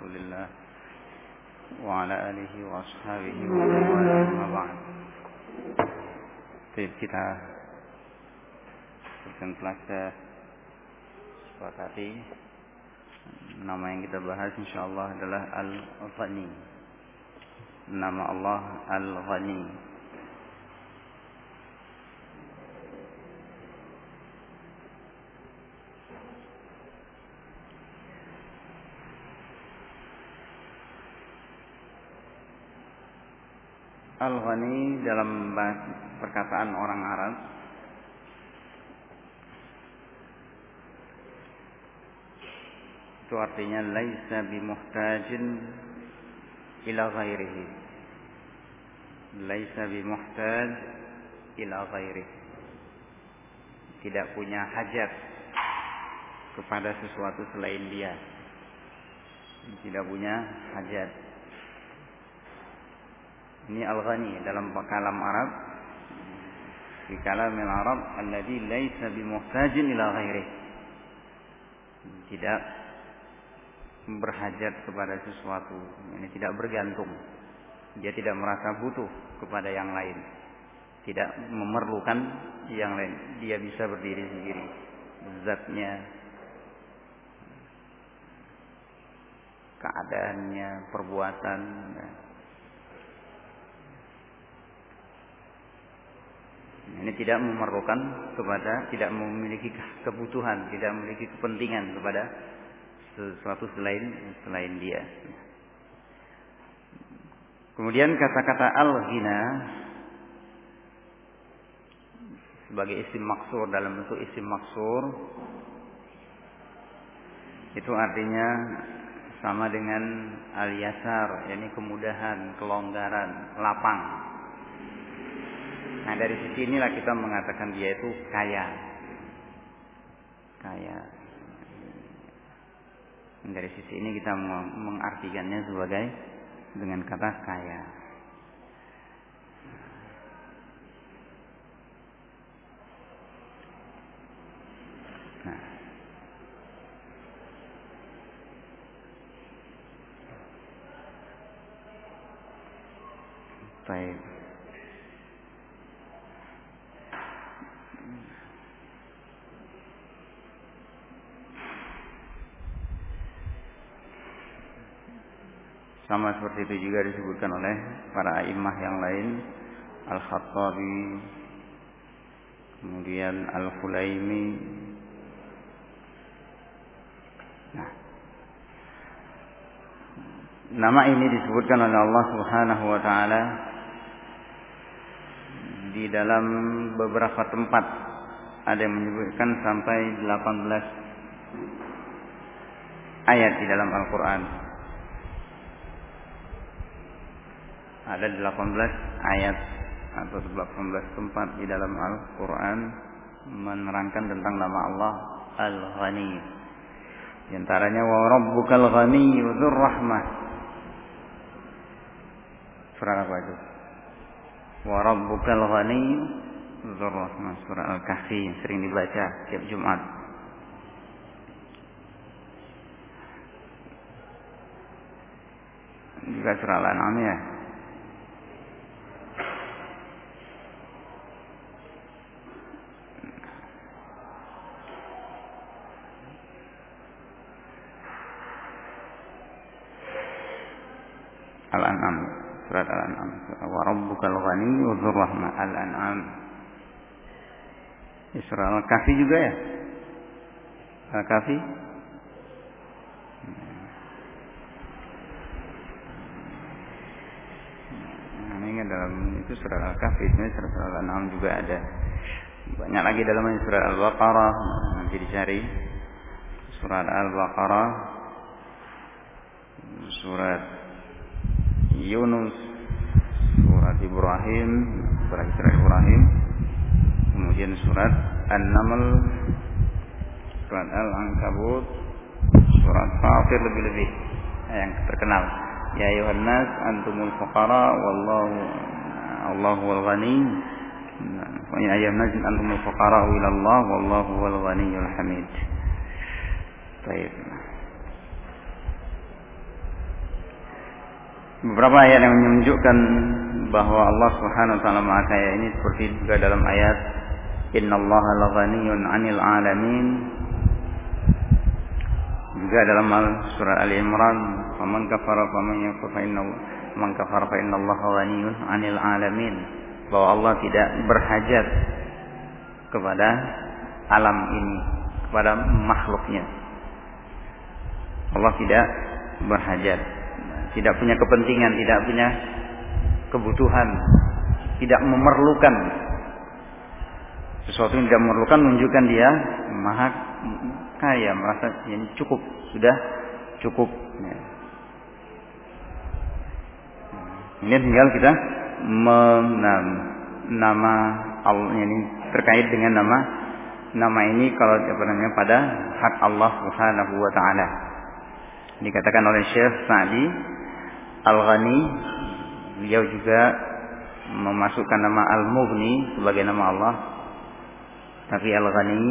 رسول الله وعلى آله وأصحابه ومن والاه ما بعد Baik, kita seperti telah kita sepakati nama yang kita bahas insyaallah adalah Al-Ghani. Nama Allah Al-Ghani. Al-Ghani dalam perkataan orang Arab. Itu artinya laisa bimuhtajin ila ghairihi. Laisa bimuhtaj ila ghairihi. Tidak punya hajat kepada sesuatu selain dia. Tidak punya hajat ini al-ghani dalam kalam Arab. Di kalam Arab alladhi laisa bimuhtajin ila ghairi. Tidak berhajat kepada sesuatu, ini tidak bergantung. Dia tidak merasa butuh kepada yang lain. Tidak memerlukan yang lain. Dia bisa berdiri sendiri. Zatnya, keadaannya, perbuatan, Ini tidak memerlukan kepada, tidak memiliki kebutuhan, tidak memiliki kepentingan kepada sesuatu selain selain dia. Kemudian kata-kata al-ghina sebagai isim maksur dalam bentuk isim maksur itu artinya sama dengan al-yasar, yakni kemudahan, kelonggaran, lapang. Nah dari sisi inilah kita mengatakan dia itu kaya. Kaya. Dari sisi ini kita mengartikannya sebagai dengan kata kaya. Nah. Baik. Sama seperti itu juga disebutkan oleh para imam yang lain. Al-Khattabi, kemudian Al-Fulaimi. Nah, nama ini disebutkan oleh Allah Subhanahu wa taala di dalam beberapa tempat ada yang menyebutkan sampai 18 ayat di dalam Al-Qur'an. Ada 18 ayat atau 18 tempat di dalam Al-Quran menerangkan tentang nama Allah Al-Ghani. Di antaranya wa rabbukal ghani dzur rahmah. Surah apa itu? Wa rabbukal ghani dzur rahmah. Surah Al-Kahfi sering dibaca tiap Jumat. Juga surah Al-An'am ya. Al-An'am surat Al-An'am wa rabbukal wa rahmah Al-An'am. Surah Al-Kahfi juga ya? Al-Kahfi? Nah, ini dalam itu surah Al-Kahfi surah Al-An'am juga ada. Banyak lagi dalam surah Al-Baqarah nanti dicari. Surat Al-Baqarah. Surat Yunus, Ibrahim, surat Isra Ibrahim, kemudian surat An-Naml, surat Al-Ankabut, surat Fatir lebih-lebih yang terkenal. Ya ayuhan nas antumul fuqara wallahu Allahu wal ghani. Ya ayuhan nas antumul fuqara ila Allah wallahu wal ghaniyyul hamid. Baik. beberapa ayat yang menunjukkan bahwa Allah Subhanahu wa taala Maha Kaya ini seperti juga dalam ayat Innallaha laghaniyun 'anil 'alamin. Juga dalam surat Ali Imran faman kafara faman yakfur fa inna man kafara fa innallaha ghaniyun 'anil 'alamin. Bahwa Allah tidak berhajat kepada alam ini kepada makhluknya. Allah tidak berhajat tidak punya kepentingan tidak punya kebutuhan tidak memerlukan sesuatu yang tidak memerlukan menunjukkan dia maha kaya merasa ini cukup sudah cukup ya. ini tinggal kita menam, nama Allah ini terkait dengan nama nama ini kalau apa namanya pada hak Allah Subhanahu wa taala. Dikatakan oleh Syekh Sa'di Al-Ghani beliau juga memasukkan nama Al-Mughni sebagai nama Allah. Tapi Al-Ghani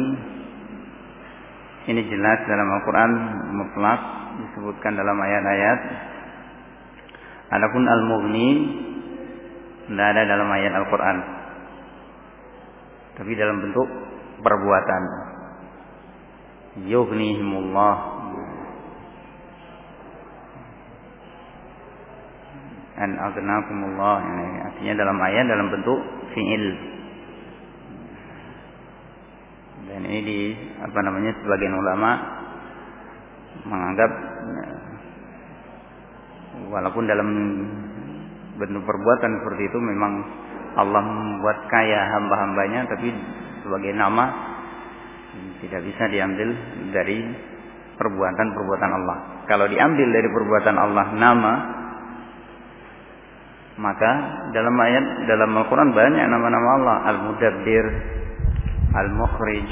ini jelas dalam Al-Quran mutlak disebutkan dalam ayat-ayat. Adapun Al-Mughni tidak ada dalam ayat Al-Quran. Tapi dalam bentuk perbuatan. Yughnihimullah. An agnakumullah. Ini artinya dalam ayat dalam bentuk fi'il. Dan ini di apa namanya sebagian ulama menganggap walaupun dalam bentuk perbuatan seperti itu memang Allah membuat kaya hamba-hambanya tapi sebagai nama tidak bisa diambil dari perbuatan-perbuatan Allah. Kalau diambil dari perbuatan Allah nama maka dalam ayat dalam Al-Qur'an banyak nama-nama Allah, Al-Mudabbir, Al-Mukhrij,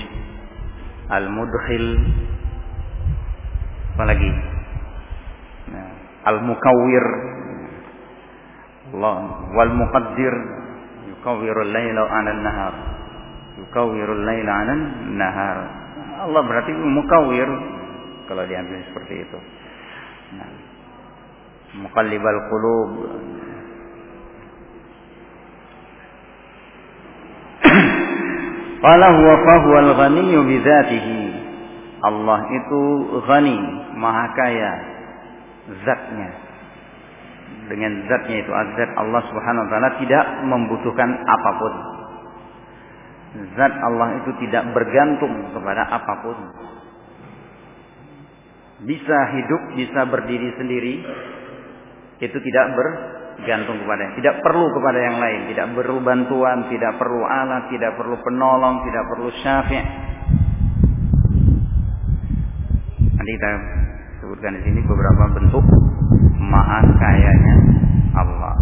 Al-Mudkhil, apalagi nah, Al-Mukawwir, Allah wal muqaddir yukawwirul laila 'ala an-nahar. Yukawwirul laila 'ala an-nahar. Allah berarti mukawwir kalau diambil seperti itu. Nah, muqallibal qulub Qala huwa fahuwal ghaniyyu bidzatihi Allah itu ghani maha kaya zatnya dengan zatnya itu azat Allah Subhanahu wa taala tidak membutuhkan apa pun. Zat Allah itu tidak bergantung kepada apa pun. Bisa hidup, bisa berdiri sendiri. Itu tidak bergantung kepada tidak perlu kepada yang lain, tidak perlu bantuan, tidak perlu alat, tidak perlu penolong, tidak perlu syafi'. Nanti kita sebutkan di sini beberapa bentuk maha kayanya Allah.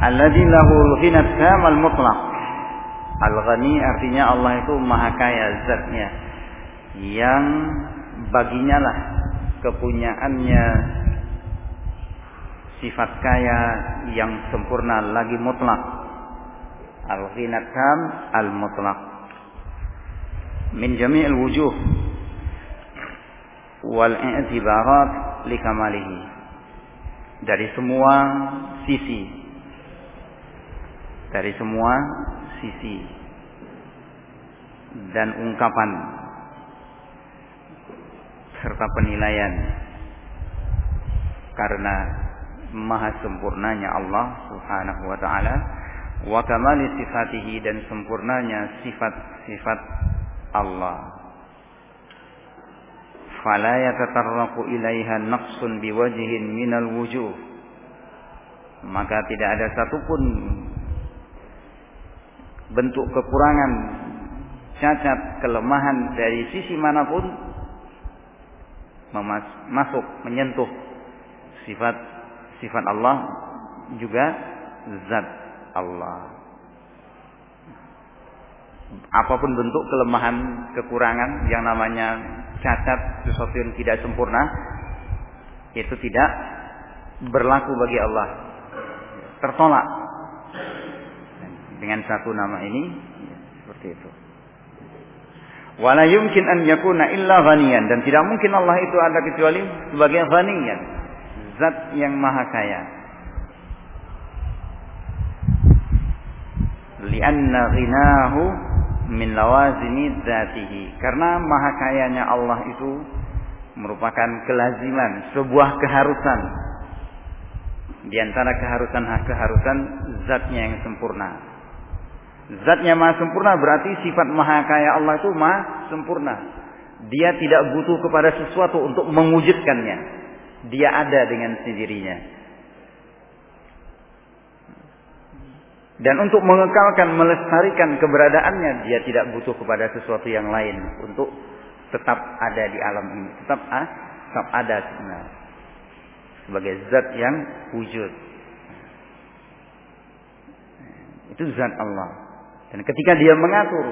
Alladzi lahul ghinat kamal mutlaq. Al-ghani artinya Allah itu maha kaya zatnya yang baginya lah kepunyaannya sifat kaya yang sempurna lagi mutlak. Al-ghinat kam al-mutlaq. Min jami'il wujuh. Wal i'tibarat likamalihi dari semua sisi. Dari semua sisi. Dan ungkapan. Serta penilaian. Karena maha sempurnanya Allah Subhanahu wa taala. Wa kamali sifatihi dan sempurnanya sifat-sifat Allah. Fala yatatarraqu ilaiha naqsun biwajhin minal wujuh. Maka tidak ada satupun bentuk kekurangan cacat kelemahan dari sisi mana pun masuk menyentuh sifat sifat Allah juga zat Allah apa pun bentuk kelemahan, kekurangan yang namanya cacat, sesuatu yang tidak sempurna, itu tidak berlaku bagi Allah. Tertolak dengan satu nama ini seperti itu. Wala yumkin an yakuna illa ghaniyan dan tidak mungkin Allah itu ada kecuali sebagai ghaniyan, zat yang maha kaya. Lianna ghinahu min lawazini dzatihi. Karena maha kayanya Allah itu merupakan kelaziman, sebuah keharusan. Di antara keharusan-keharusan zatnya yang sempurna. Zatnya maha sempurna berarti sifat maha kaya Allah itu maha sempurna. Dia tidak butuh kepada sesuatu untuk mewujudkannya. Dia ada dengan sendirinya. Dan untuk mengekalkan, melestarikan keberadaannya, dia tidak butuh kepada sesuatu yang lain untuk tetap ada di alam ini. Tetap, ah, tetap ada sebenarnya. Sebagai zat yang wujud. Itu zat Allah. Dan ketika dia mengatur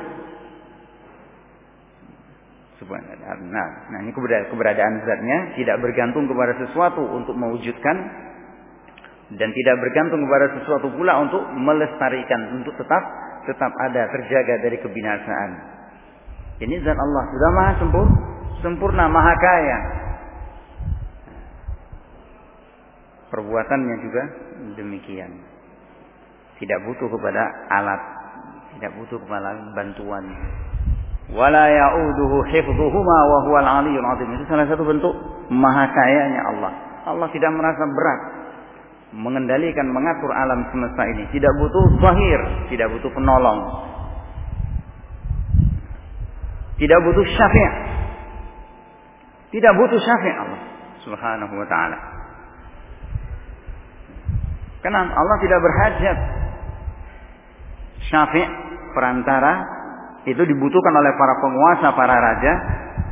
Nah, nah ini keberadaan zatnya tidak bergantung kepada sesuatu untuk mewujudkan dan tidak bergantung kepada sesuatu pula untuk melestarikan, untuk tetap tetap ada, terjaga dari kebinasaan. Ini zat Allah sudah maha sempurna, sempurna, maha kaya. Perbuatannya juga demikian. Tidak butuh kepada alat, tidak butuh kepada bantuan wala ya'uduhu hifdhuhuma wa huwal aliyyul azim. Itu salah satu bentuk maha kayanya Allah. Allah tidak merasa berat mengendalikan mengatur alam semesta ini. Tidak butuh zahir, tidak butuh penolong. Tidak butuh syafi'. Tidak butuh syafi' Allah Subhanahu wa taala. Karena Allah tidak berhajat syafi' perantara itu dibutuhkan oleh para penguasa, para raja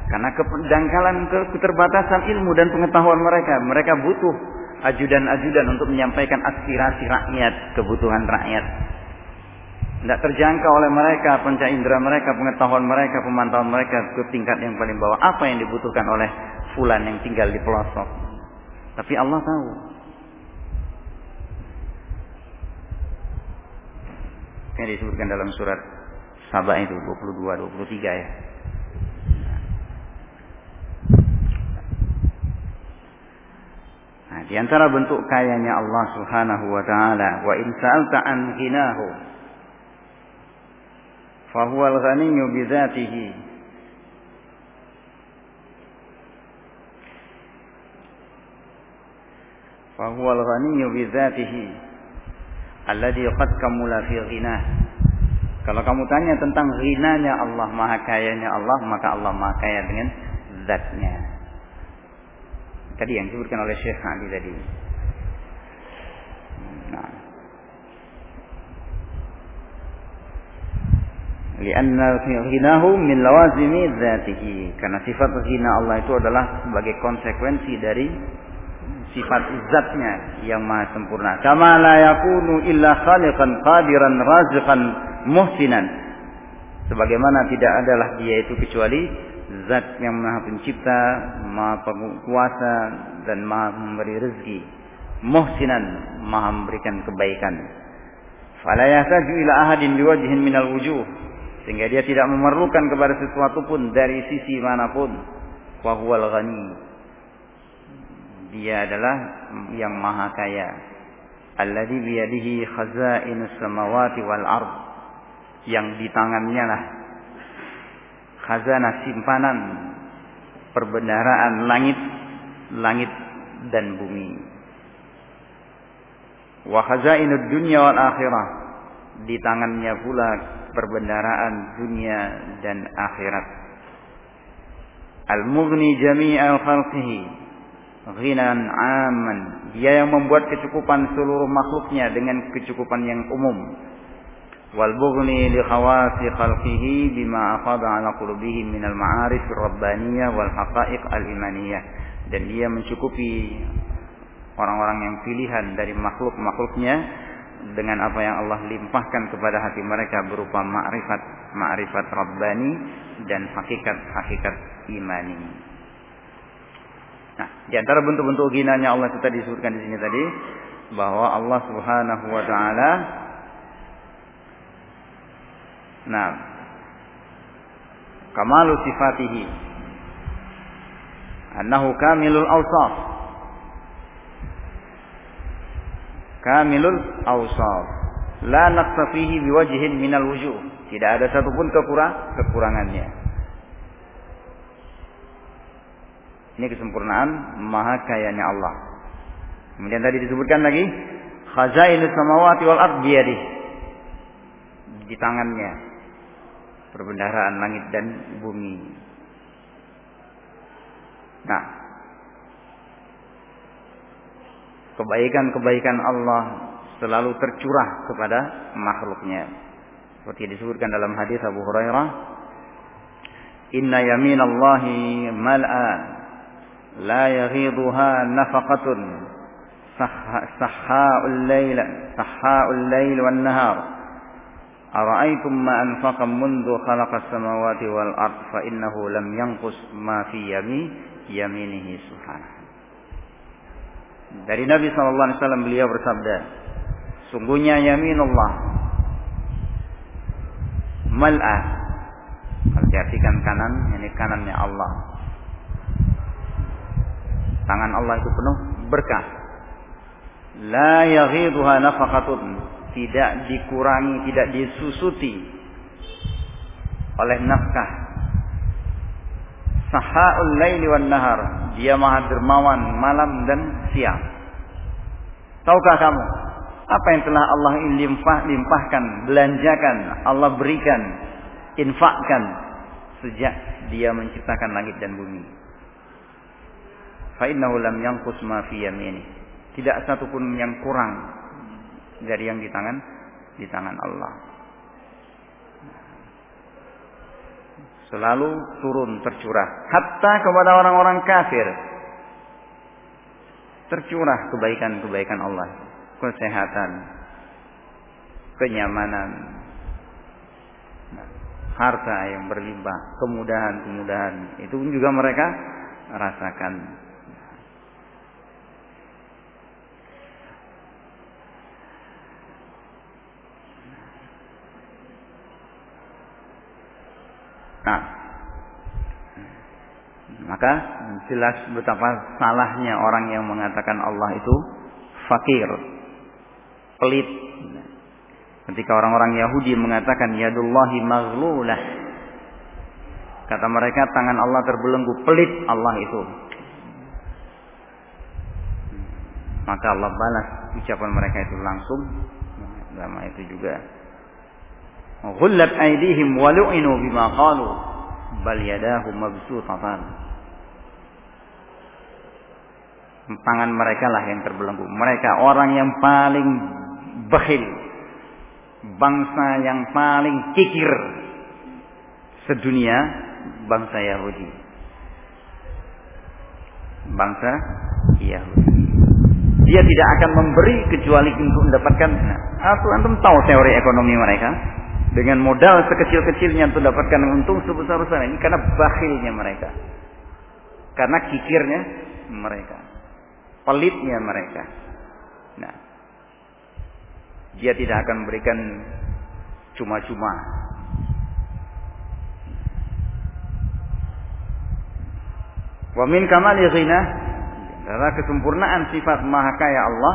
karena kedangkalan keterbatasan ilmu dan pengetahuan mereka. Mereka butuh ajudan-ajudan untuk menyampaikan aspirasi rakyat, kebutuhan rakyat. Tidak terjangkau oleh mereka, panca indera mereka, pengetahuan mereka, pemantauan mereka ke tingkat yang paling bawah. Apa yang dibutuhkan oleh fulan yang tinggal di pelosok. Tapi Allah tahu. Yang disebutkan dalam surat Sabah itu 22 23 ya. Nah, di antara bentuk kayanya Allah Subhanahu wa taala, wa in sa'alta an ghinahu fa huwa al-ghaniyyu bi dzatihi. Fa huwa al-ghaniyyu bi dzatihi alladhi qad kamula fi ghinah. Kalau kamu tanya tentang rinanya Allah, maha kayanya Allah, maka Allah maha kaya dengan zatnya. Tadi yang disebutkan oleh Syekh Ali tadi. Nah. Lianna ghinahu min lawazimi. Karena sifat ghina Allah itu adalah sebagai konsekuensi dari sifat zatnya yang maha sempurna. Kama la yakunu illa khaliqan qadiran raziqan muhsinan. Sebagaimana tidak adalah dia itu kecuali zat yang maha pencipta maha penguasa dan maha memberi rezeki. Muhsinan maha memberikan kebaikan. Fala yahtaju ila ahadin biwajhin minal wujuh. Sehingga dia tidak memerlukan kepada sesuatu pun dari sisi mana pun. Wa huwal ghani. Dia adalah yang maha kaya. Alladhi biyadihi khazainus samawati wal ardh yang di tangannya lah. Khazanah simpanan perbendaraan langit langit dan bumi. Wa khazainud dunya wal akhirah. Di tangannya pula perbendaraan dunia dan akhirat. Al-mughni jami'al khalqihi ghinan aman dia yang membuat kecukupan seluruh makhluknya dengan kecukupan yang umum والبغني لخواص خلقه بما أفاض على قلوبهم من المعارف الربانية والحقائق الإيمانية dan dia mencukupi orang-orang yang pilihan dari makhluk-makhluknya dengan apa yang Allah limpahkan kepada hati mereka berupa ma'rifat ma'rifat rabbani dan hakikat-hakikat imani. Nah, di antara bentuk-bentuk ginanya Allah itu tadi disebutkan di sini tadi bahwa Allah Subhanahu wa taala Nah, kamalu sifatihi annahu kamilul awsaf kamilul awsaf la naqsa fihi biwajhin minal wujuh. Tidak ada satupun kekurang kekurangannya. Ini kesempurnaan maha kayanya Allah. Kemudian tadi disebutkan lagi khazainus samawati wal ard. Di tangannya perbendaharaan langit dan bumi. Nah, kebaikan-kebaikan Allah selalu tercurah kepada makhluknya. Seperti disebutkan dalam hadis Abu Hurairah, "Inna yaminallahi mal'a la yaghiduha nafaqatun sahha'ul lail sahha'ul lail wan nahar." Ara'aytum ma anfaqa mundu khalaqas samawati wal ard fa innahu lam yanqus ma fi yami yaminihi subhanahu. Dari Nabi sallallahu alaihi wasallam beliau bersabda, Sungguhnya yaminullah mal'ah. Kalau diartikan kanan, ini kanannya Allah. Tangan Allah itu penuh berkah. La yaghiduha nafaqatun. Tidak dikurangi, tidak disusuti oleh nafkah. Saha'ul laili wan nahar. Dia maha dermawan malam dan siang. Tahukah kamu apa yang telah Allah limpah, limpahkan, belanjakan, Allah berikan, infakkan sejak Dia menciptakan langit dan bumi. Fa'innahu lam yanqus ma fi yamini. Tidak satupun yang kurang dari yang di tangan di tangan Allah. Selalu turun tercurah hatta kepada orang-orang kafir. Tercurah kebaikan-kebaikan Allah kesehatan, kenyamanan, harta yang berlimpah, kemudahan-kemudahan itu pun juga mereka rasakan. Nah, maka jelas betapa salahnya orang yang mengatakan Allah itu fakir pelit. Ketika orang-orang Yahudi mengatakan yadullahi maghlulah. Kata mereka tangan Allah terbelenggu, pelit Allah itu. Maka Allah balas ucapan mereka itu langsung. Lama itu juga. Ghullat aidihim walu'inu bima qalu bal yadahu mabsutatan. Tangan mereka lah yang terbelenggu. Mereka orang yang paling bakhil. Bangsa yang paling kikir sedunia bangsa Yahudi. Bangsa Yahudi. Dia tidak akan memberi kecuali untuk mendapatkan nah, antum tahu teori ekonomi mereka dengan modal sekecil-kecilnya untuk dapatkan untung sebesar-besar ini karena bakhilnya mereka. Karena kikirnya mereka. Pelitnya mereka. Nah, dia tidak akan memberikan cuma-cuma. Wa min kamali ghina adalah kesempurnaan sifat maha kaya Allah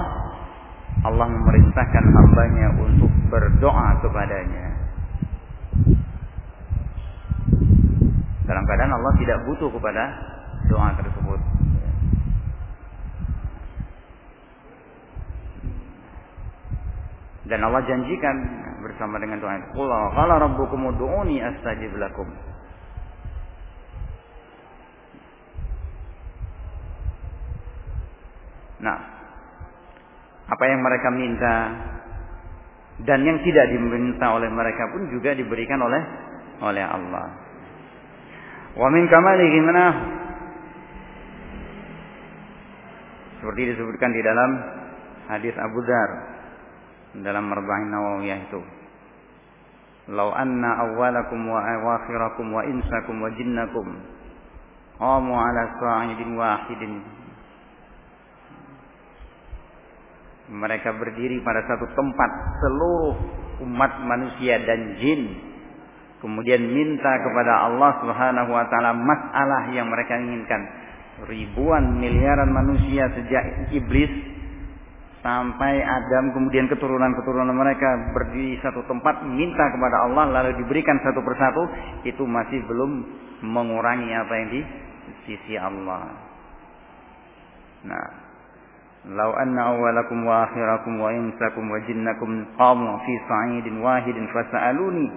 Allah memerintahkan hambanya untuk berdoa kepadanya dalam keadaan Allah tidak butuh kepada doa tersebut Dan Allah janjikan bersama dengan doa itu. Qala rabbukum ud'uni astajib lakum. Nah, apa yang mereka minta dan yang tidak diminta oleh mereka pun juga diberikan oleh oleh Allah. Wa min kamalihi seperti disebutkan di dalam hadis Abu Dzar dalam Marba'in Nawawiyah itu. Lau anna awwalakum wa awakhirakum wa insakum wa jinnakum qamu ala sa'idin wahidin. Mereka berdiri pada satu tempat seluruh umat manusia dan jin kemudian minta kepada Allah Subhanahu wa taala masalah yang mereka inginkan ribuan miliaran manusia sejak iblis sampai Adam kemudian keturunan-keturunan mereka berdiri satu tempat minta kepada Allah lalu diberikan satu persatu itu masih belum mengurangi apa yang di sisi Allah. Nah, "Lau anna awwalakum wa akhirakum wa insakum wa jinnakum qamu fi sa'idin wahidin fasa'aluni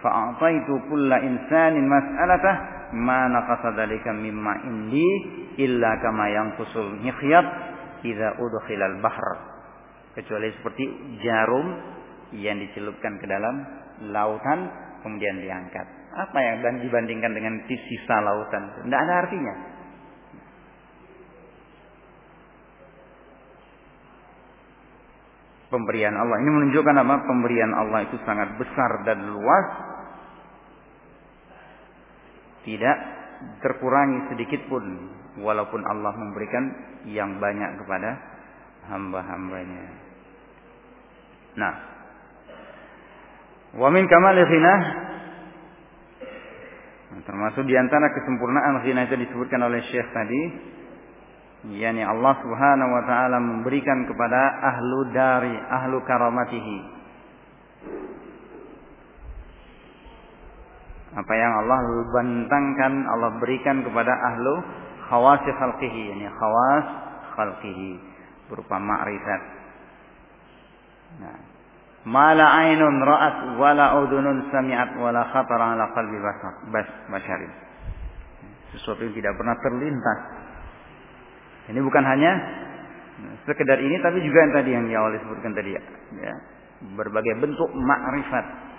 fa'ataitu kulla insanin mas'alatah ma naqasa dzalika mimma indi illa kama yanqusul mikhyat idza udkhilal bahr." kecuali seperti jarum yang dicelupkan ke dalam lautan kemudian diangkat. Apa yang dan dibandingkan dengan sisa lautan? Tidak ada artinya. Pemberian Allah ini menunjukkan apa? Pemberian Allah itu sangat besar dan luas. Tidak terkurangi sedikit pun walaupun Allah memberikan yang banyak kepada hamba-hambanya. Nah, wa min kamali ghina termasuk di antara kesempurnaan ghina itu disebutkan oleh Syekh tadi yakni Allah Subhanahu wa taala memberikan kepada ahlu dari ahlu karamatihi apa yang Allah bentangkan Allah berikan kepada ahlu khawas khalqihi yani khawas khalqihi berupa makrifat. Nah, mala ainun ra'at wala udunun sami'at wala khatara ala qalbi bas basyarin. Sesuatu yang tidak pernah terlintas. Ini bukan hanya sekedar ini tapi juga yang tadi yang di awal disebutkan tadi ya. Berbagai bentuk makrifat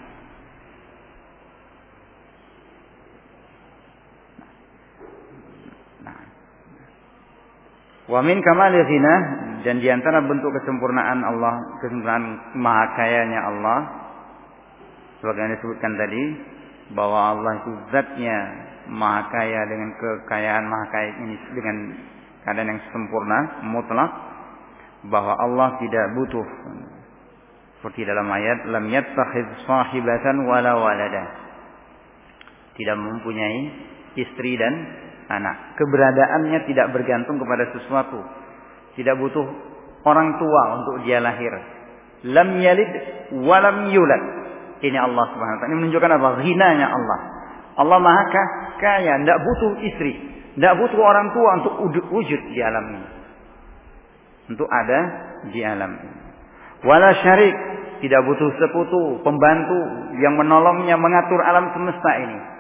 Wa min kamali ghina dan di antara bentuk kesempurnaan Allah, kesempurnaan maha kayanya Allah sebagaimana disebutkan tadi bahwa Allah itu zatnya maha kaya dengan kekayaan maha kaya ini dengan keadaan yang sempurna, mutlak bahwa Allah tidak butuh. Seperti dalam ayat lam yattakhidh sahibatan wala walada. Tidak mempunyai istri dan anak. Keberadaannya tidak bergantung kepada sesuatu. Tidak butuh orang tua untuk dia lahir. Lam yalid walam yulad. Ini Allah Subhanahu wa taala. Ini menunjukkan apa? Ghinanya Allah. Allah Maha kaya, tidak butuh istri, tidak butuh orang tua untuk wujud di alam ini. Untuk ada di alam ini. Wala syarik, tidak butuh sekutu, pembantu yang menolongnya mengatur alam semesta ini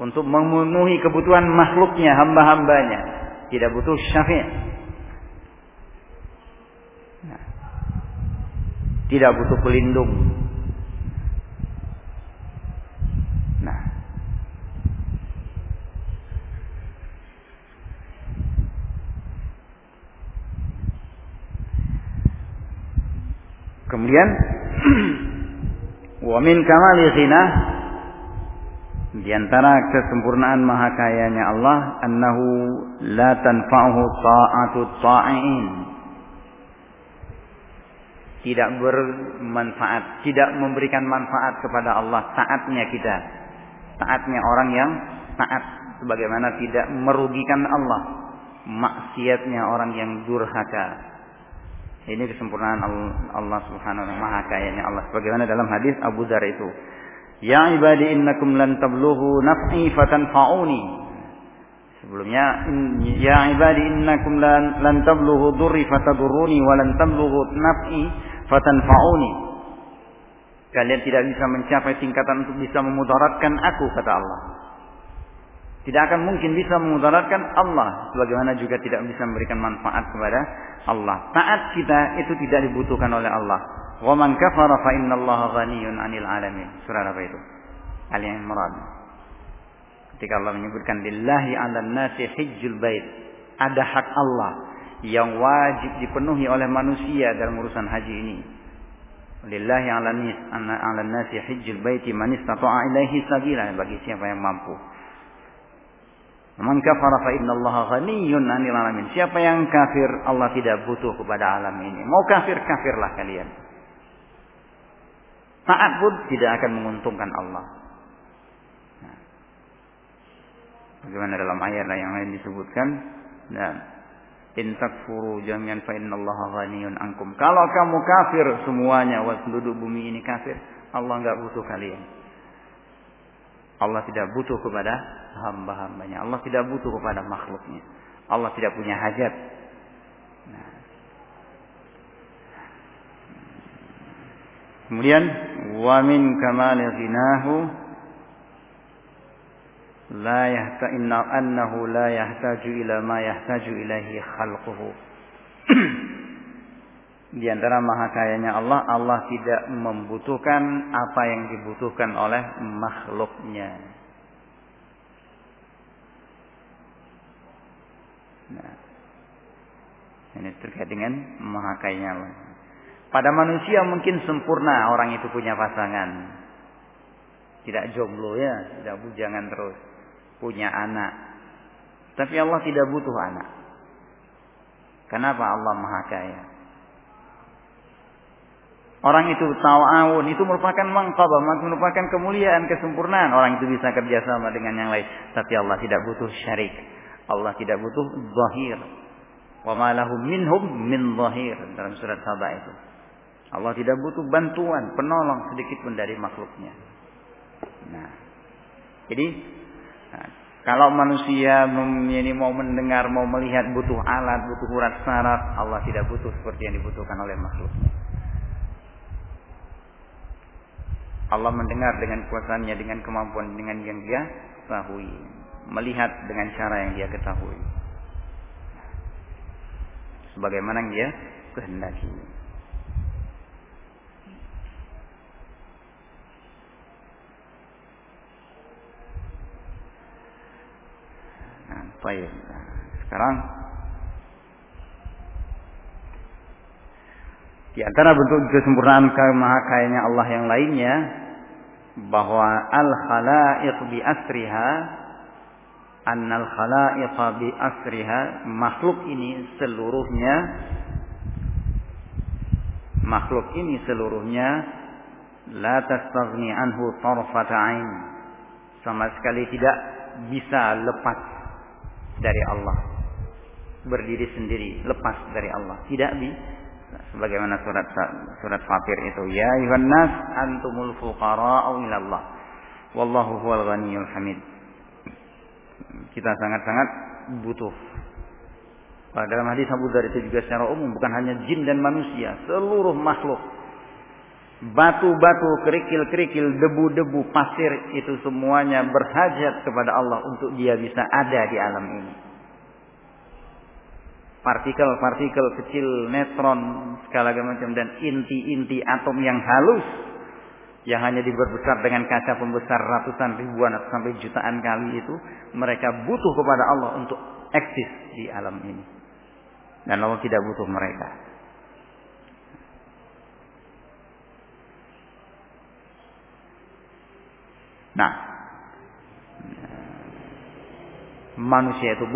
untuk memenuhi kebutuhan makhluknya, hamba-hambanya. Tidak butuh syafi'. Nah. Tidak butuh pelindung. Nah. Kemudian wa min kamali ghinah di antara kesempurnaan maha kayanya Allah, annahu la tanfa'uhu ta'atu ta'in. Tidak bermanfaat, tidak memberikan manfaat kepada Allah taatnya kita. Taatnya orang yang taat sebagaimana tidak merugikan Allah. Maksiatnya orang yang durhaka. Ini kesempurnaan Allah Subhanahu wa taala maha kayanya Allah sebagaimana dalam hadis Abu Dzar itu Ya ibadi innakum lan tablughu naf'i fatanfa'uni. Sebelumnya ya ibadi innakum lan lan tablughu durri fatadurruni wa lan tablughu naf'i fatanfa'uni. Kalian tidak bisa mencapai tingkatan untuk bisa memudaratkan aku kata Allah. Tidak akan mungkin bisa memudaratkan Allah sebagaimana juga tidak bisa memberikan manfaat kepada Allah. Taat kita itu tidak dibutuhkan oleh Allah. Wa man kafara fa innallaha ghaniyun 'anil 'alamin. Surah apa itu? Ali Imran. Ketika Allah menyebutkan lillahi 'alan nasi hijjul bait. Ada hak Allah yang wajib dipenuhi oleh manusia dalam urusan haji ini. Lillahi 'alan nasi hijjul bait man istata'a ilaihi sabila bagi siapa yang mampu. Man kafara fa innallaha ghaniyun 'anil 'alamin. Siapa yang kafir, Allah tidak butuh kepada alam ini. Mau kafir, kafirlah kalian. Taat pun tidak akan menguntungkan Allah. Nah, bagaimana dalam ayat yang lain disebutkan, dan In takfuru jami'an fa innallaha ghaniyun ankum. Kalau kamu kafir semuanya penduduk bumi ini kafir, Allah enggak butuh kalian. Allah tidak butuh kepada hamba-hambanya. Allah tidak butuh kepada makhluknya. Allah tidak punya hajat. Kemudian wa min kamali ghinahu la yahta inna annahu la yahtaju ila ma yahtaju ilaihi khalquhu. Di antara maha kayanya Allah Allah tidak membutuhkan apa yang dibutuhkan oleh makhluknya. Nah ini terkait dengan maha kayanya Allah pada manusia mungkin sempurna orang itu punya pasangan tidak jomblo ya tidak bujangan terus punya anak. Tapi Allah tidak butuh anak. Kenapa Allah Maha Kaya? Orang itu ta'awun itu merupakan mangkabah, merupakan kemuliaan, kesempurnaan. Orang itu bisa kerjasama dengan yang lain. Tapi Allah tidak butuh syarik. Allah tidak butuh zahir. Wa malahu minhum min zahir. Dalam surat Sabah itu. Allah tidak butuh bantuan, penolong sedikit pun dari makhluknya. Nah, jadi Nah, kalau manusia ini mau mendengar, mau melihat butuh alat, butuh urat syarat, Allah tidak butuh seperti yang dibutuhkan oleh makhluknya. Allah mendengar dengan kuasanya, dengan kemampuan, dengan yang dia ketahui. Melihat dengan cara yang dia ketahui. Sebagaimana dia kehendaki. Nah, baik. Nah, sekarang di antara bentuk kesempurnaan kemahakayanya Allah yang lainnya bahwa al khalaiq bi asriha annal khalaiq bi asriha makhluk ini seluruhnya makhluk ini seluruhnya la tastaghni anhu tarfata ain sama sekali tidak bisa lepas dari Allah. Berdiri sendiri, lepas dari Allah. Tidak bi sebagaimana surat surat Fatir itu, ya ayuhan nas antumul fuqara'u ila Allah. Wallahu huwal ghaniyyul hamid. Kita sangat-sangat butuh dalam hadis Abu Dhar itu juga secara umum bukan hanya jin dan manusia, seluruh makhluk batu-batu, kerikil-kerikil, debu-debu, pasir itu semuanya berhajat kepada Allah untuk dia bisa ada di alam ini. Partikel-partikel kecil, netron, segala macam dan inti-inti atom yang halus yang hanya diberbesar dengan kaca pembesar ratusan ribuan atau sampai jutaan kali itu mereka butuh kepada Allah untuk eksis di alam ini. Dan Allah tidak butuh mereka. Nah, manusia itu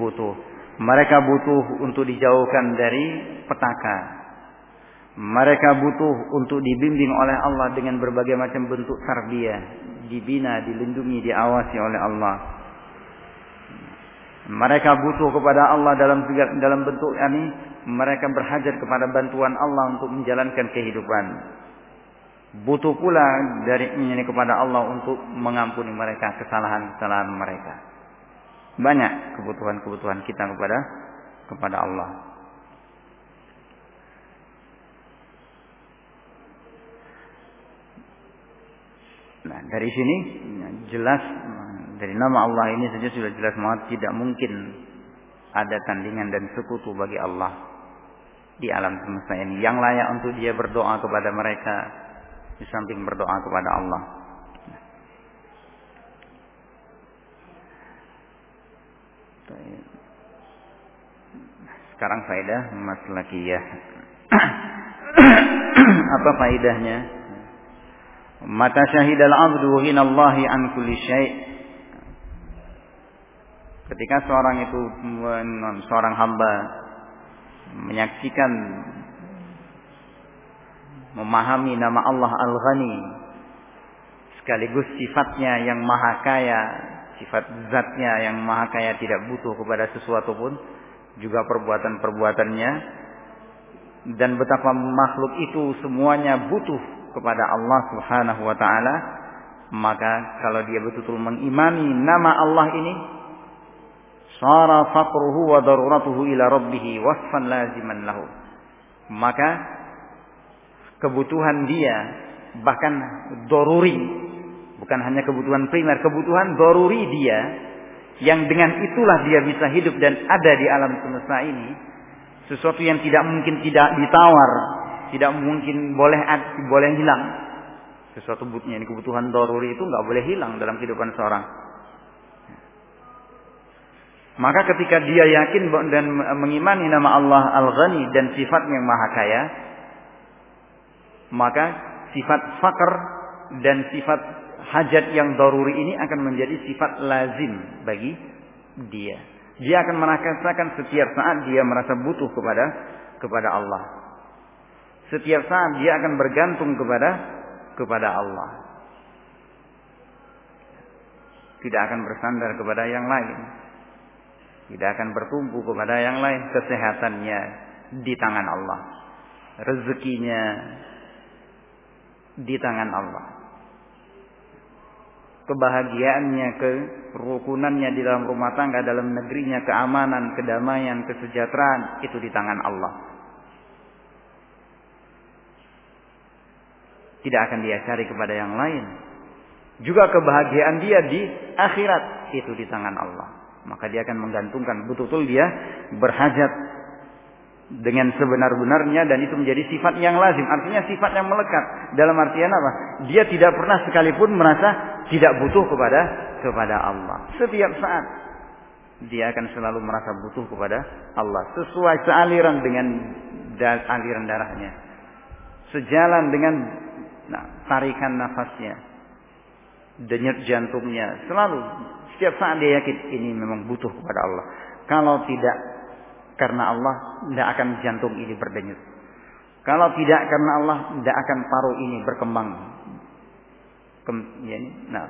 butuh. Mereka butuh untuk dijauhkan dari petaka. Mereka butuh untuk dibimbing oleh Allah dengan berbagai macam bentuk tarbiyah, dibina, dilindungi, diawasi oleh Allah. Mereka butuh kepada Allah dalam dalam bentuk ini mereka berhajat kepada bantuan Allah untuk menjalankan kehidupan butuh pula dari ini kepada Allah untuk mengampuni mereka kesalahan-kesalahan mereka. Banyak kebutuhan-kebutuhan kita kepada kepada Allah. Nah, dari sini jelas dari nama Allah ini saja sudah jelas banget tidak mungkin ada tandingan dan sekutu bagi Allah di alam semesta ini yang layak untuk dia berdoa kepada mereka di samping berdoa kepada Allah. Sekarang faedah maslakiyah. Apa faedahnya? Mata syahidal abdu hinallahi an kulli syai' Ketika seorang itu seorang hamba menyaksikan memahami nama Allah Al-Ghani. Sekaligus sifatnya yang maha kaya sifat zatnya yang maha kaya tidak butuh kepada sesuatu pun juga perbuatan-perbuatannya. Dan betapa makhluk itu semuanya butuh kepada Allah Subhanahu wa taala maka kalau dia betul-betul mengimani nama Allah ini sara faqruhu wa daruratuhu ila rabbih wasfan laziman lahu. Maka kebutuhan dia bahkan doruri. Bukan hanya kebutuhan primer kebutuhan doruri dia yang dengan itulah dia bisa hidup dan ada di alam semesta ini sesuatu yang tidak mungkin tidak ditawar tidak mungkin boleh boleh hilang. Sesuatu butnya ini kebutuhan doruri itu nggak boleh hilang dalam kehidupan seorang. Maka ketika dia yakin dan mengimani nama Allah Al-Ghani dan sifatnya yang maha kaya maka sifat fakir dan sifat hajat yang daruri ini akan menjadi sifat lazim bagi dia. Dia akan merasakan setiap saat dia merasa butuh kepada kepada Allah. Setiap saat dia akan bergantung kepada kepada Allah. Tidak akan bersandar kepada yang lain. Tidak akan bertumpu kepada yang lain. Kesehatannya di tangan Allah. Rezekinya di tangan Allah. Kebahagiaannya, kerukunannya di dalam rumah tangga, dalam negerinya, keamanan, kedamaian, kesejahteraan itu di tangan Allah. Tidak akan dia cari kepada yang lain. Juga kebahagiaan dia di akhirat itu di tangan Allah. Maka dia akan menggantungkan betul-betul dia berhajat dengan sebenar-benarnya dan itu menjadi sifat yang lazim. Artinya sifat yang melekat. Dalam artian apa? Dia tidak pernah sekalipun merasa tidak butuh kepada kepada Allah. Setiap saat dia akan selalu merasa butuh kepada Allah sesuai sealiran dengan da aliran darahnya. Sejalan dengan nah, tarikan nafasnya. Denyut jantungnya selalu setiap saat dia yakin ini memang butuh kepada Allah. Kalau tidak karena Allah, tidak akan jantung ini berdenyut. Kalau tidak karena Allah, tidak akan paru ini berkembang. Kem, ya ini, nah,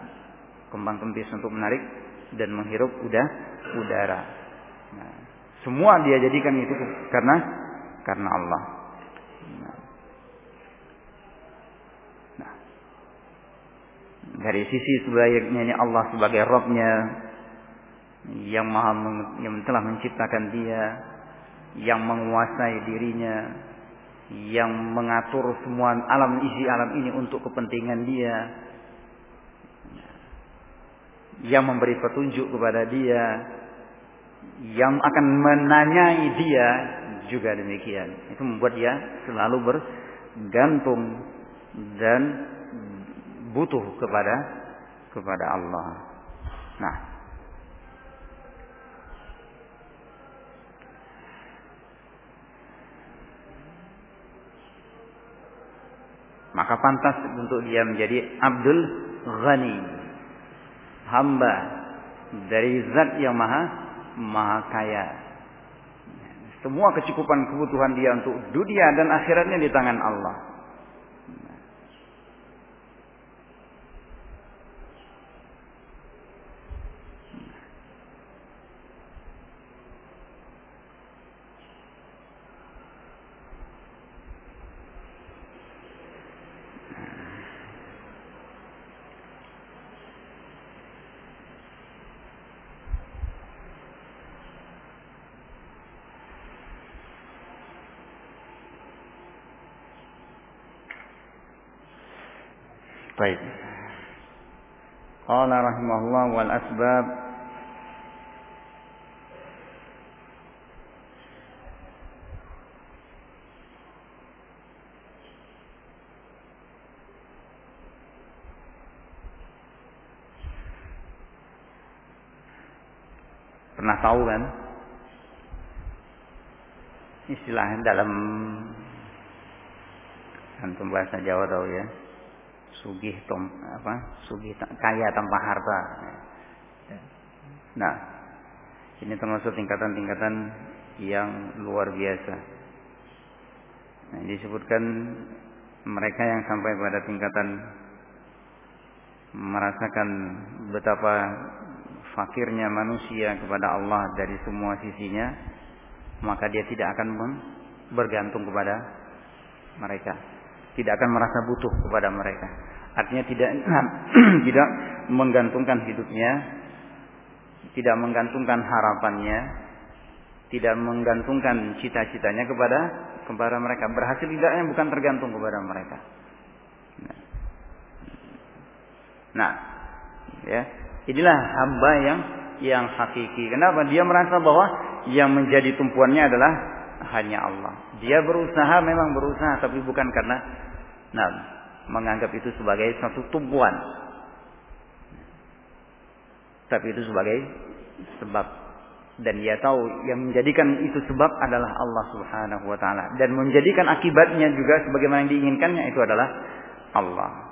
kembang kempis untuk menarik dan menghirup udah udara. Nah, semua dia jadikan itu karena karena Allah. Nah, nah. dari sisi sebaliknya ini Allah sebagai Robnya yang maha yang telah menciptakan dia yang menguasai dirinya, yang mengatur semua alam isi alam ini untuk kepentingan dia, yang memberi petunjuk kepada dia, yang akan menanyai dia juga demikian. Itu membuat dia selalu bergantung dan butuh kepada kepada Allah. Nah, maka pantas untuk dia menjadi Abdul Ghani. Hamba dari zat yang maha maha kaya. Semua kecukupan kebutuhan dia untuk dunia dan akhiratnya di tangan Allah Baik. Qala rahimahullah wal asbab Pernah tahu kan? Istilahnya dalam antum bahasa Jawa tahu ya sugih tom apa sugih kaya tanpa harta. Nah ini termasuk tingkatan-tingkatan yang luar biasa. Nah, disebutkan mereka yang sampai pada tingkatan merasakan betapa fakirnya manusia kepada Allah dari semua sisinya maka dia tidak akan bergantung kepada mereka. Tidak akan merasa butuh kepada mereka. Artinya tidak tidak menggantungkan hidupnya, tidak menggantungkan harapannya, tidak menggantungkan cita-citanya kepada kepada mereka. Berhasil tidaknya bukan tergantung kepada mereka. Nah, ya, inilah hamba yang yang hakiki. Kenapa? Dia merasa bahwa yang menjadi tumpuannya adalah hanya Allah. Dia berusaha memang berusaha tapi bukan karena nah menganggap itu sebagai satu tumpuan. Tapi itu sebagai sebab dan dia tahu yang menjadikan itu sebab adalah Allah Subhanahu wa taala dan menjadikan akibatnya juga sebagaimana yang diinginkannya itu adalah Allah.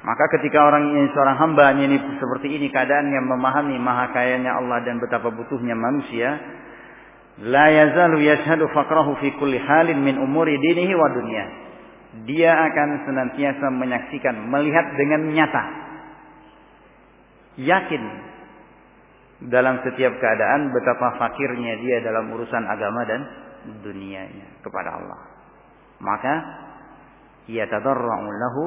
Maka ketika orang ini seorang hamba ini seperti ini keadaan yang memahami maha kayanya Allah dan betapa butuhnya manusia, la yazalu yashhadu faqrahu fi kulli halin min umuri dinihi wa dunya. Dia akan senantiasa menyaksikan, melihat dengan nyata. Yakin dalam setiap keadaan betapa fakirnya dia dalam urusan agama dan dunianya kepada Allah. Maka ia tadarra'u lahu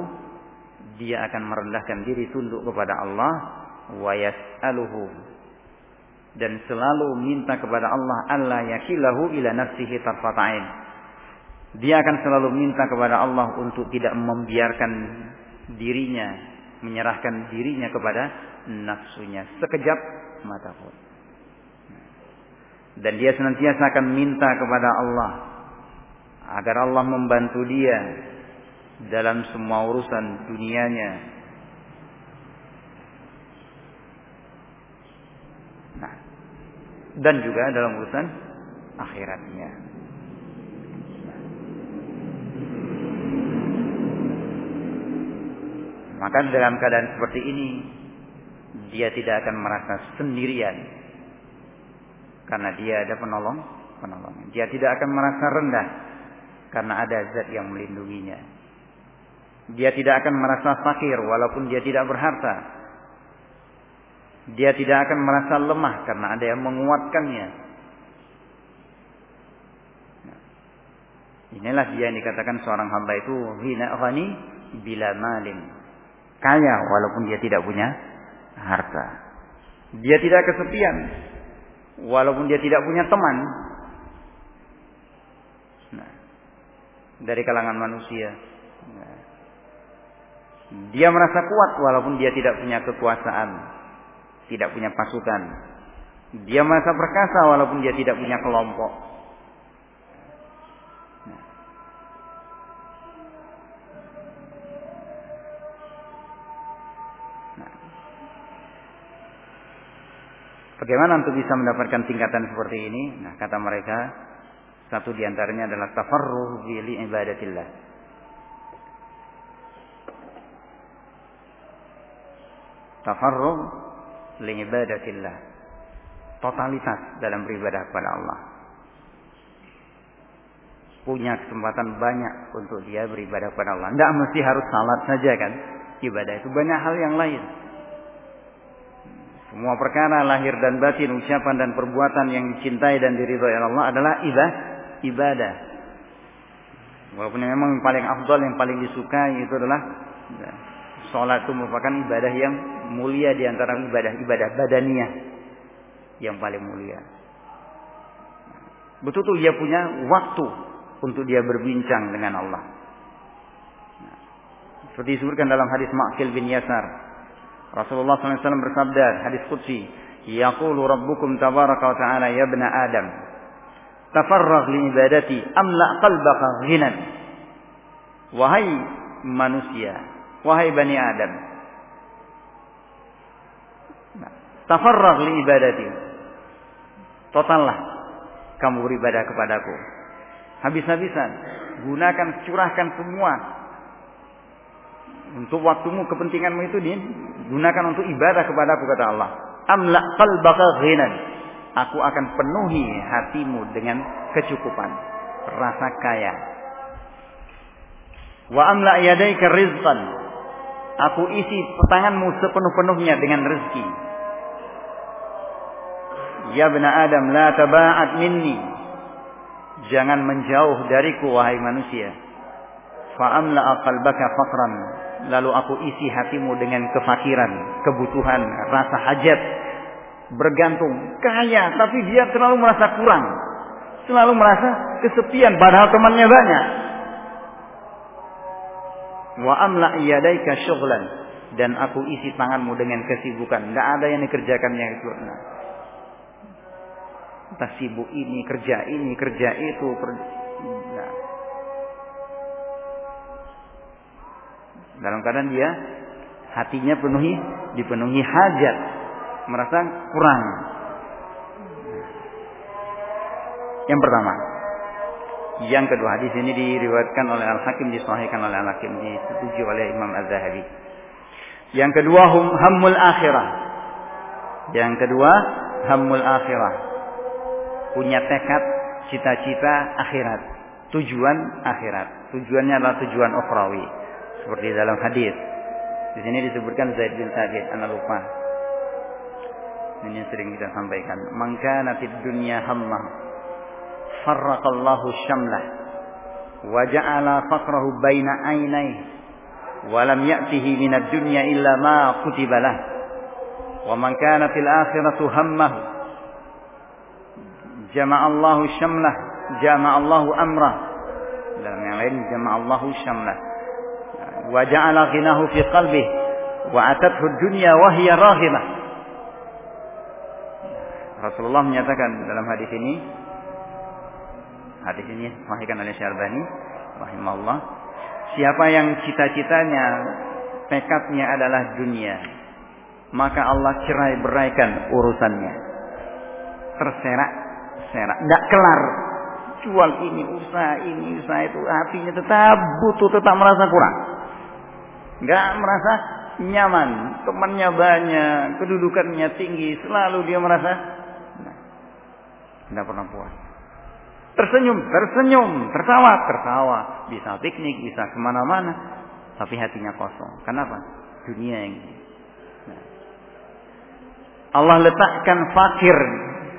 dia akan merendahkan diri tunduk kepada Allah wa yas'aluhu dan selalu minta kepada Allah Allah yakilahu ila nafsihi tarfata'in dia akan selalu minta kepada Allah untuk tidak membiarkan dirinya menyerahkan dirinya kepada nafsunya sekejap mata pun dan dia senantiasa akan minta kepada Allah agar Allah membantu dia dalam semua urusan dunianya. Nah, dan juga dalam urusan akhiratnya. Maka dalam keadaan seperti ini dia tidak akan merasa sendirian karena dia ada penolong, penolong. Dia tidak akan merasa rendah karena ada zat yang melindunginya. Dia tidak akan merasa fakir walaupun dia tidak berharta. Dia tidak akan merasa lemah karena ada yang menguatkannya. Inilah dia yang dikatakan seorang hamba itu hina ghani bila malin. Kaya walaupun dia tidak punya harta. Dia tidak kesepian walaupun dia tidak punya teman. Nah, dari kalangan manusia. Nah, dia merasa kuat walaupun dia tidak punya kekuasaan, tidak punya pasukan. Dia merasa perkasa walaupun dia tidak punya kelompok. Nah. Bagaimana untuk bisa mendapatkan tingkatan seperti ini? Nah, kata mereka, satu di antaranya adalah tafarruh bi ibadatillah tafarruh li ibadatillah. Totalitas dalam beribadah kepada Allah. Punya kesempatan banyak untuk dia beribadah kepada Allah. Tidak mesti harus salat saja kan. Ibadah itu banyak hal yang lain. Semua perkara lahir dan batin, ucapan dan perbuatan yang dicintai dan diridhoi Allah adalah ibadah. Walaupun memang paling afdal, yang paling disukai itu adalah Sholat itu merupakan ibadah yang mulia di antara ibadah-ibadah badaniyah yang paling mulia. Betul-betul dia punya waktu untuk dia berbincang dengan Allah. Seperti disebutkan dalam hadis Ma'kil bin Yasar. Rasulullah SAW bersabda, hadis Qudsi, Yaqulu Rabbukum tabaraka wa ta'ala ya bna Adam. Tafarragh li ibadati amla qalbaka ghinan. Wahai manusia, wahai bani Adam. Nah, tafarragh li ibadati. Totallah kamu beribadah kepadaku. Habis-habisan. Gunakan, curahkan semua. Untuk waktumu, kepentinganmu itu gunakan untuk ibadah kepadaku kata Allah. Amla qalbaka ghinan. Aku akan penuhi hatimu dengan kecukupan. Rasa kaya. Wa amla yadaika rizqan Aku isi tanganmu sepenuh-penuhnya dengan rezeki. ya bena Adam la taba'at minni. Jangan menjauh dariku wahai manusia. Fa'amla qalbaka faqran. Lalu aku isi hatimu dengan kefakiran, kebutuhan, rasa hajat, bergantung, kaya, tapi dia terlalu merasa kurang. Selalu merasa kesepian padahal temannya banyak. Wa amla iyadaika syughlan dan aku isi tanganmu dengan kesibukan. Tidak ada yang dikerjakan yang. Nah. Entah sibuk ini, kerja ini, kerja itu. Nah. Dalam keadaan dia hatinya penuhi, dipenuhi hajat, merasa kurang. Yang pertama, yang kedua hadis ini diriwayatkan oleh Al Hakim disahihkan oleh Al Hakim disetujui oleh Imam Az Zahabi. Yang kedua hum hammul akhirah. Yang kedua hammul akhirah. Punya tekad cita-cita akhirat. Tujuan akhirat. Tujuannya adalah tujuan ukhrawi. Seperti dalam hadis. Di sini disebutkan Zaid bin Thabit, anak lupa. Ini sering kita sampaikan. Maka nanti dunia hamma. Farraqallahu syamlah. Waja'ala faqrahu baina ainai ولم يأته من الدنيا إلا ما كتب له ومن كانت الآخرة همه جمع الله شمله جمع الله أمره جمع الله شمله وجعل غناه في قلبه وأتته الدنيا وهي راغمة Rasulullah menyatakan dalam hadis ini hadis ini disahihkan oleh Syarbani rahimahullah Siapa yang cita-citanya, tekadnya adalah dunia, maka Allah cerai beraikan urusannya. Terserak, serak, tidak kelar. Jual ini, usaha ini, usaha itu, hatinya tetap butuh, tetap merasa kurang. Nggak merasa nyaman, temannya banyak, kedudukannya tinggi, selalu dia merasa nah, tidak pernah puas. Tersenyum, tersenyum, tertawa, tertawa. Bisa piknik, bisa ke mana-mana. Tapi hatinya kosong. Kenapa? Dunia yang ini. Nah. Allah letakkan fakir,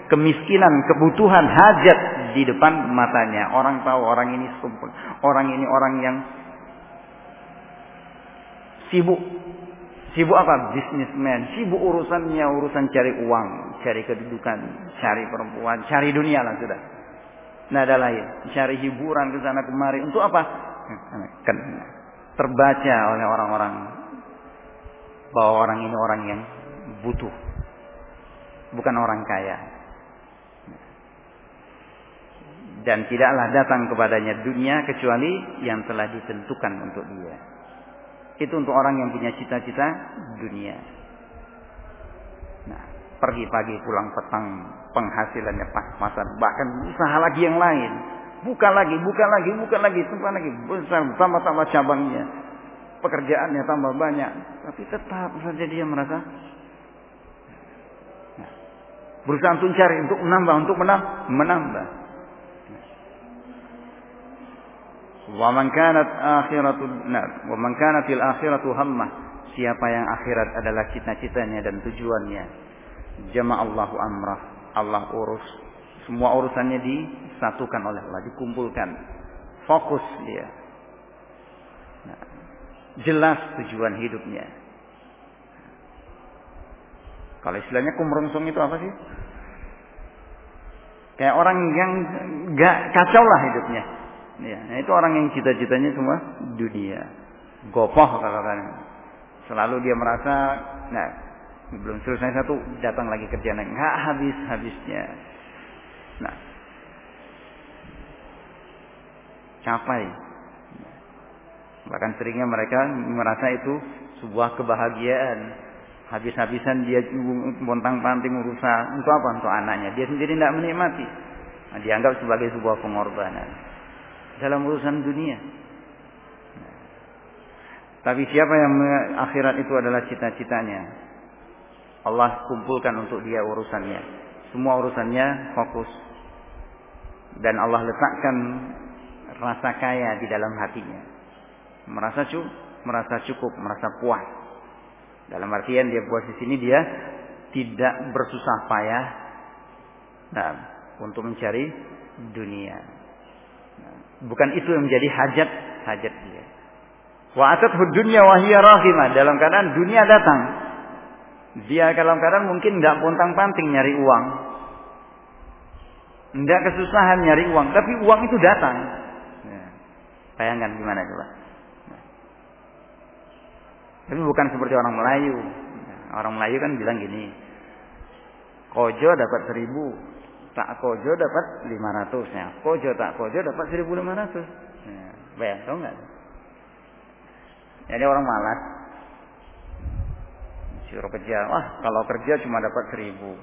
kemiskinan, kebutuhan, hajat di depan matanya. Orang tahu orang ini sumpah. Orang ini orang yang sibuk. Sibuk apa? Businessman. Sibuk urusannya, urusan cari uang, cari kedudukan, cari perempuan, cari dunia lah sudah nada lain, cari hiburan ke sana kemari. Untuk apa? Kan terbaca oleh orang-orang bahwa orang ini orang yang butuh, bukan orang kaya. Dan tidaklah datang kepadanya dunia kecuali yang telah ditentukan untuk dia. Itu untuk orang yang punya cita-cita dunia. Nah, pergi pagi pulang petang penghasilannya pas-pasan bahkan usaha lagi yang lain. Buka lagi buka lagi buka lagi tambah lagi besar tambah-tambah cabangnya. Pekerjaannya tambah banyak tapi tetap saja dia merasa nah, berusaha untuk cari untuk menambah untuk menambah menambah. Wa man kanat akhiratu nar wa man kanatil akhiratu hammah siapa yang akhirat adalah cita-citanya dan tujuannya jama'allahu amrah Allah urus. Semua urusannya disatukan oleh Allah, dikumpulkan. Fokus dia. Nah, jelas tujuan hidupnya. Kalau istilahnya kumrungsung itu apa sih? Kayak orang yang gak kacau lah hidupnya. Ya, nah itu orang yang cita-citanya semua dunia. Gopoh kalau kan. Selalu dia merasa, nah belum selesai satu datang lagi kerjaan nggak habis habisnya. Nah. Capai. Bahkan seringnya mereka merasa itu sebuah kebahagiaan. Habis-habisan dia montang panting urusan untuk apa? Untuk anaknya. Dia sendiri tidak menikmati. Nah, dianggap sebagai sebuah pengorbanan. Dalam urusan dunia. Nah. tapi siapa yang akhirat itu adalah cita-citanya Allah kumpulkan untuk dia urusannya. Semua urusannya fokus. Dan Allah letakkan rasa kaya di dalam hatinya. Merasa cukup, merasa cukup, merasa puas. Dalam artian dia puas di sini dia tidak bersusah payah Nah, untuk mencari dunia. Nah, bukan itu yang menjadi hajat hajat dia. Wa atathu dalam keadaan dunia datang. Dia dalam keadaan mungkin nggak pontang-panting nyari uang. Tidak kesusahan nyari uang, tapi uang itu datang. Ya. Bayangkan gimana coba. Nah. Tapi bukan seperti orang Melayu. Nah, orang Melayu kan bilang gini, kojo dapat seribu, tak kojo dapat lima ratus. Ya, kojo tak kojo dapat seribu lima ratus. Ya, bayang, tau nggak? Jadi orang malas, suruh kerja, wah kalau kerja cuma dapat seribu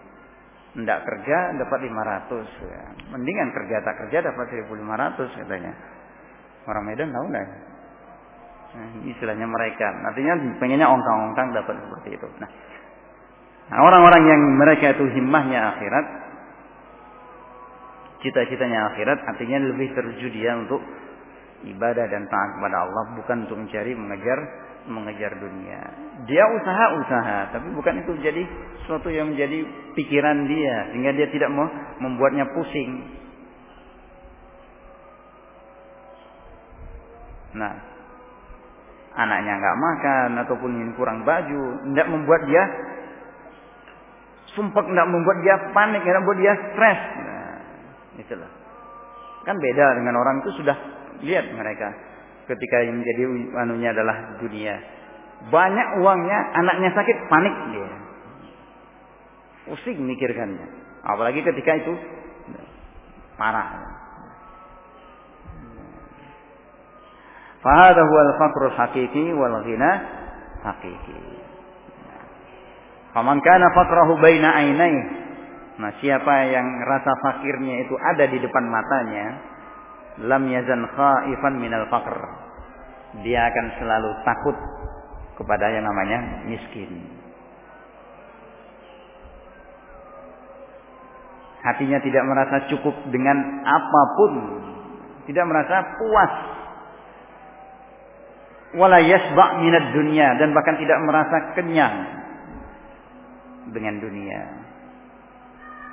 tidak kerja dapat 500 ya. Mendingan kerja tak kerja dapat 1500 katanya. Orang Medan tahu nggak? Nah, istilahnya mereka. Artinya pengennya ongkang-ongkang dapat seperti itu. Nah, orang-orang yang mereka itu himmahnya akhirat, cita-citanya akhirat, artinya lebih terju dia untuk ibadah dan taat kepada Allah, bukan untuk mencari mengejar mengejar dunia. Dia usaha-usaha, tapi bukan itu jadi sesuatu yang menjadi pikiran dia sehingga dia tidak mau membuatnya pusing. Nah, anaknya nggak makan ataupun ingin kurang baju, tidak membuat dia sumpah, tidak membuat dia panik, tidak membuat dia stres. Nah, itulah. Kan beda dengan orang itu sudah lihat mereka ketika yang menjadi anunya adalah dunia. Banyak uangnya, anaknya sakit, panik dia. Pusing mikirkannya. Apalagi ketika itu parah. Fahada huwa al-faqru hakiki wal ghina hakiki. Faman kana faqrahu baina ainai. Nah, siapa yang rasa fakirnya itu ada di depan matanya, lam yazan khaifan minal faqr. Dia akan selalu takut kepada yang namanya miskin. Hatinya tidak merasa cukup dengan apa pun, tidak merasa puas. Wala yasba' minad dunia dan bahkan tidak merasa kenyang dengan dunia.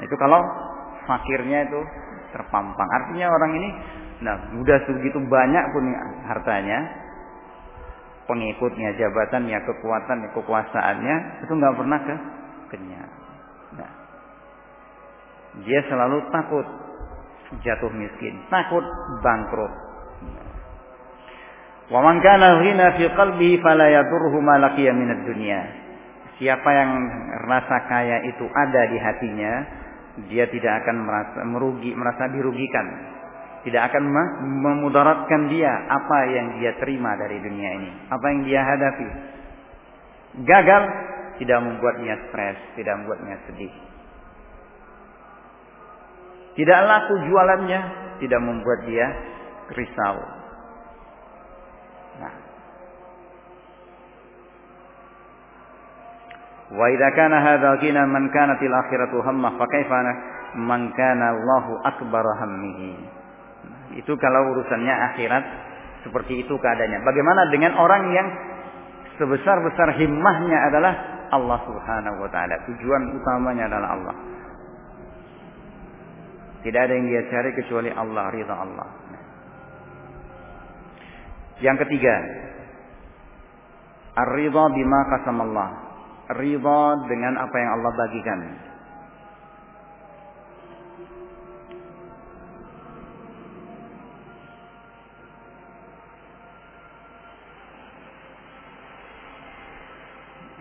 Itu kalau fakirnya itu terpampang. Artinya orang ini Nah, udah segitu banyak pun hartanya, pengikutnya, jabatannya, kekuatan, kekuasaannya, itu nggak pernah ke kenyang. Nah, dia selalu takut jatuh miskin, takut bangkrut. Wa man kana ghina fi qalbihi fala yadurruhu ma laqiya dunya. Siapa yang rasa kaya itu ada di hatinya, dia tidak akan merasa merugi, merasa dirugikan tidak akan memudaratkan dia apa yang dia terima dari dunia ini, apa yang dia hadapi. Gagal tidak membuatnya stres, tidak membuatnya sedih. Tidak laku jualannya, tidak membuat dia risau. Nah. Wa idza kana hadza ghina man kanat al-akhiratu hammah fa kaifa man kana Allahu akbar hammihi. Itu kalau urusannya akhirat seperti itu keadaannya. Bagaimana dengan orang yang sebesar-besar himmahnya adalah Allah Subhanahu wa taala. Tujuan utamanya adalah Allah. Tidak ada yang dia cari kecuali Allah, ridha Allah. Yang ketiga, ar-ridha bima qasamallah. Ridha dengan apa yang Allah bagikan.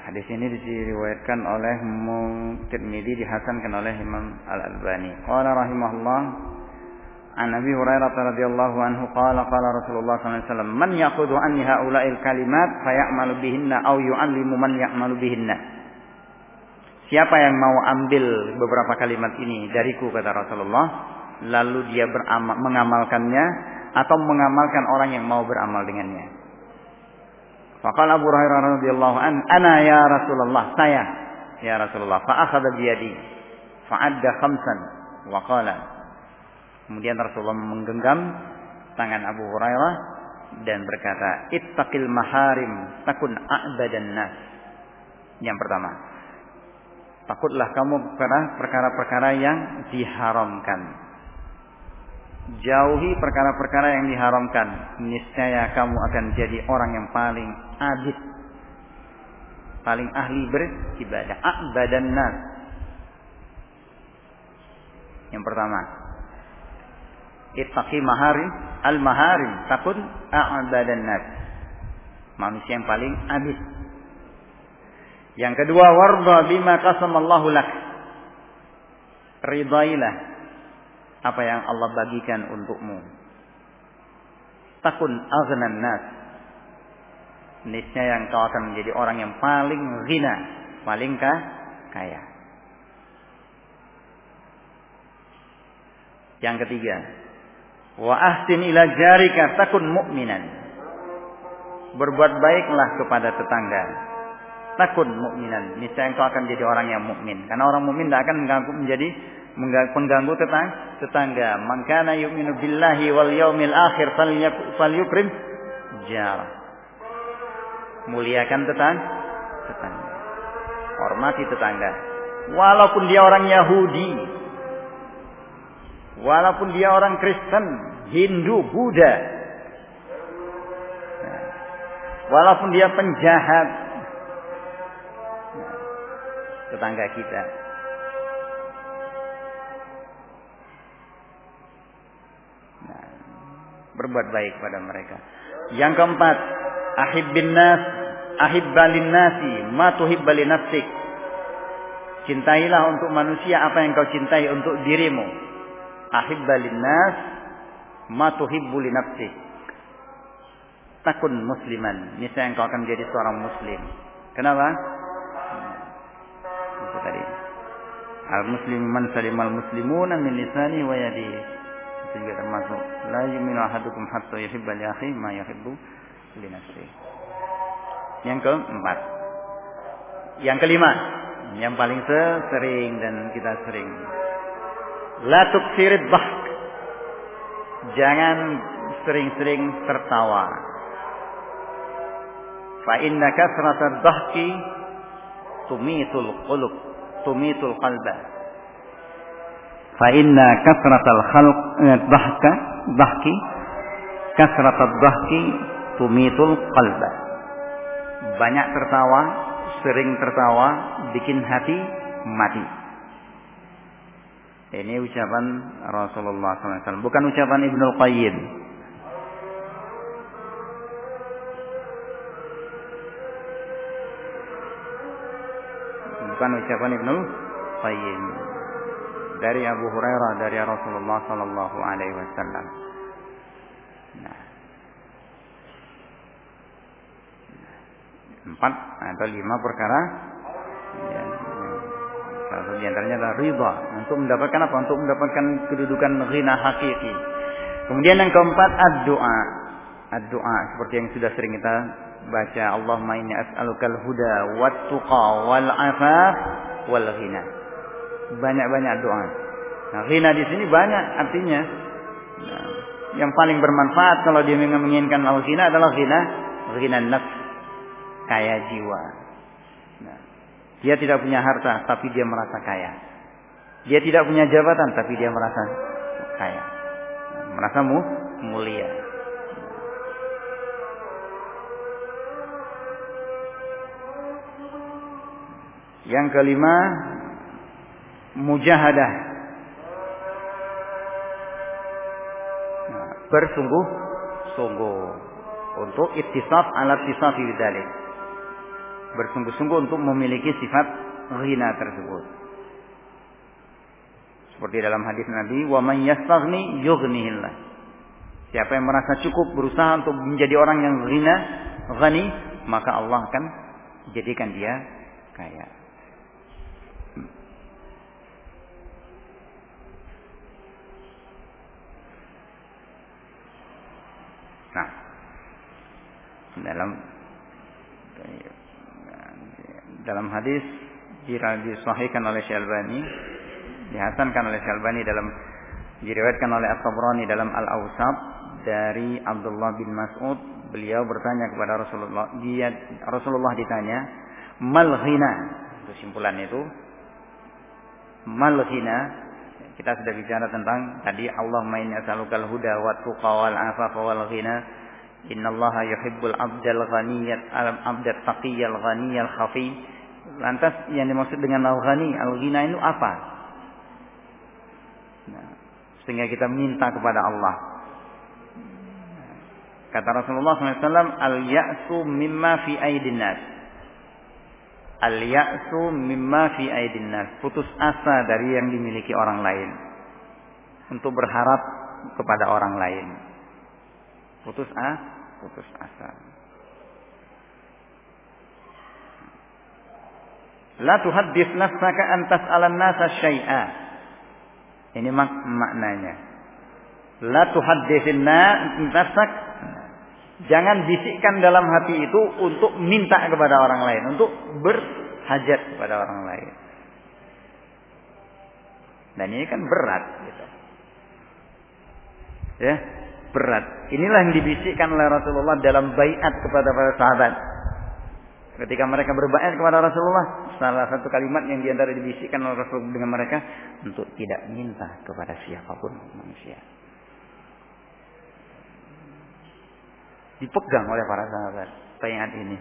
Hadis ini diriwayatkan oleh Tirmidzi dihasankan oleh Imam Al-Albani. Qala rahimahullah An Abi Hurairah radhiyallahu anhu qala qala Rasulullah sallallahu alaihi wasallam man ya'khudhu anni haula'il kalimat fayamalu bihinna aw yu'allimu man ya'malu bihinna. Siapa yang mau ambil beberapa kalimat ini dariku kata Rasulullah lalu dia beramal mengamalkannya atau mengamalkan orang yang mau beramal dengannya. Faqala Abu Hurairah radhiyallahu an, "Ana ya Rasulullah, saya ya Rasulullah." Fa akhadha bi yadi fa'adda khamsan wa qala. Kemudian Rasulullah menggenggam tangan Abu Hurairah dan berkata, "Ittaqil maharim takun a'badan nas." Yang pertama, Takutlah kamu kepada perkara-perkara yang diharamkan. Jauhi perkara-perkara yang diharamkan. Niscaya kamu akan jadi orang yang paling abid. Paling ahli beribadah. Akbadan nas. Yang pertama. Ittaqi maharim. Al-maharim. Takut a'badan nas. Manusia yang paling abid yang kedua, warda bima qasamallahu lak. Ridailah apa yang Allah bagikan untukmu. Takun aghnan nas. Niscaya yang kau akan menjadi orang yang paling ghina, paling kaya. Yang ketiga, wa ahsin ila jarika takun mu'minan. Berbuat baiklah kepada tetangga takun mukminan. Niscaya engkau akan jadi orang yang mukmin. Karena orang mukmin tidak akan menjadi pengganggu tetang, tetangga. Mangkana yu'minu billahi wal yaumil akhir falyukrim jar. Muliakan tetang, tetangga. Hormati tetangga. Walaupun dia orang Yahudi. Walaupun dia orang Kristen, Hindu, Buddha. Walaupun dia penjahat, tetangga kita. Berbuat baik pada mereka. Yang keempat, ahibbin nas, ahibbalin nasi, ma tuhibbalin nafsik. Cintailah untuk manusia apa yang kau cintai untuk dirimu. Ahibbalin nas, ma tuhibbuli nafsik. Takun musliman. Niscaya engkau akan menjadi seorang muslim. Kenapa? itu tadi. Al muslim man salimal muslimuna min lisani wa yadi. Juga termasuk la yu'minu ahadukum hatta yuhibba li akhi ma yuhibbu li nafsi. Yang keempat. Yang kelima, yang paling sering dan kita sering. La tuksirid bahk. Jangan sering-sering tertawa. Fa inna kasratal bahki tumitul qulub tumitul qalba fa inna kasratal khalq dhahka dhahki kasratal dhahki tumitul qalba. Banyak tertawa sering tertawa bikin hati mati. Ini ucapan Rasulullah SAW bukan ucapan Ibnu Qayyim. Bukan ucapan Ibnu Qayyim dari Abu Hurairah dari Rasulullah sallallahu alaihi wasallam. Nah. Empat atau lima perkara ya, Salah satu adalah riba untuk mendapatkan apa? Untuk mendapatkan kedudukan ghina hakiki. Kemudian yang keempat ad-doa. Ad-doa seperti yang sudah sering kita baca Allahumma inni as'alukal huda wat tuqa wal afaf wal ghina. Banyak-banyak doa. Nah, ghina di sini banyak artinya. Nah, yang paling bermanfaat kalau dia menginginkan al ghina adalah ghina ghina nafs, kaya jiwa. Nah, dia tidak punya harta tapi dia merasa kaya. Dia tidak punya jabatan tapi dia merasa kaya. Merasa mulia. Yang kelima mujahadah. Bersungguh-sungguh untuk ittisaf alat tisafi bidalik. Bersungguh-sungguh untuk memiliki sifat ghina tersebut. Seperti dalam hadis Nabi, "Wa man yastaghni yughnihillah." Siapa yang merasa cukup berusaha untuk menjadi orang yang ghina, ghani, maka Allah akan jadikan dia kaya. Nah, dalam dalam hadis disahihkan oleh Syalbani, dihasankan oleh Syalbani dalam diriwayatkan oleh At-Tabrani dalam Al-Awsat dari Abdullah bin Mas'ud, beliau bertanya kepada Rasulullah, dia Rasulullah ditanya, "Mal ghina?" Kesimpulan itu, mal kita sudah bicara tentang tadi Allah main yasalukal huda wa tuqa wal afafa wal ghina. Innallaha yuhibbul abdal ghaniyat al abdal taqiyal ghaniyal khafi lantas yang dimaksud dengan al ghani al ghina itu apa? Nah, sehingga kita minta kepada Allah. Kata Rasulullah SAW al ya'su mimma fi aidin nas al ya'su mimma fi aidin putus asa dari yang dimiliki orang lain. Untuk berharap kepada orang lain. Putus asa putus asa. La tuhaddits nafsaka an tas'alan nasa syai'a. Ini mak maknanya la tuhadditsin nafsak Jangan bisikkan dalam hati itu untuk minta kepada orang lain, untuk berhajat kepada orang lain. Dan ini kan berat, gitu. ya berat. Inilah yang dibisikkan oleh Rasulullah dalam bayat kepada para sahabat. Ketika mereka berbaiat kepada Rasulullah, salah satu kalimat yang di antara dibisikkan oleh Rasulullah dengan mereka untuk tidak minta kepada siapa pun manusia. Dipegang oleh para sahabat bayat ini.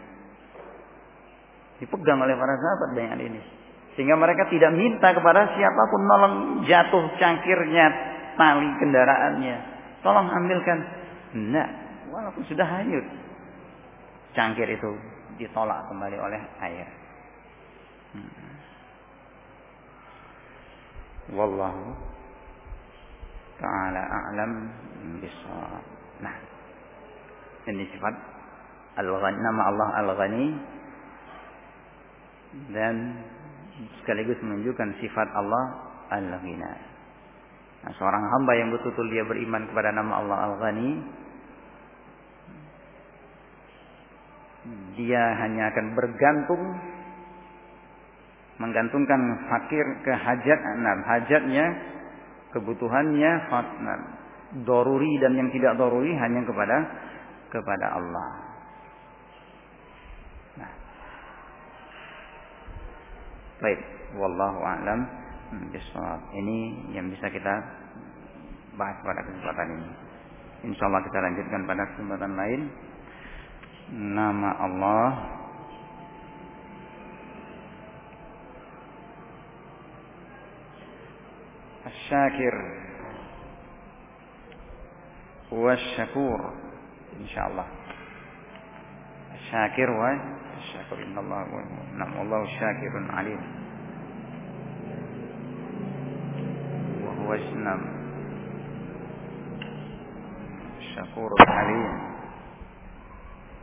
Dipegang oleh para sahabat bayat ini. Sehingga mereka tidak minta kepada siapa pun nolong jatuh cangkirnya, tali kendaraannya. Tolong ambilkan. Tidak. Walaupun sudah hanyut. Cangkir itu ditolak kembali oleh air. Hmm. Wallahu ta'ala a'lam bisawab. Nah, ini sifat Al-Ghani, nama Allah Al-Ghani dan sekaligus menunjukkan sifat Allah Al-Ghina. Nah, seorang hamba yang betul-betul dia beriman kepada nama Allah Al-Ghani dia hanya akan bergantung menggantungkan fakir ke hajat nah, hajatnya kebutuhannya nah, doruri dan yang tidak doruri hanya kepada kepada Allah. Nah. Baik, wallahu a'lam bishawab. Ini yang bisa kita bahas pada kesempatan ini. Insyaallah kita lanjutkan pada kesempatan lain. Nama Allah Syakir Wasyakur insya Allah syakir wa syakir Allah wa nam Allah syakirun alim wa huwa nam syakurun alim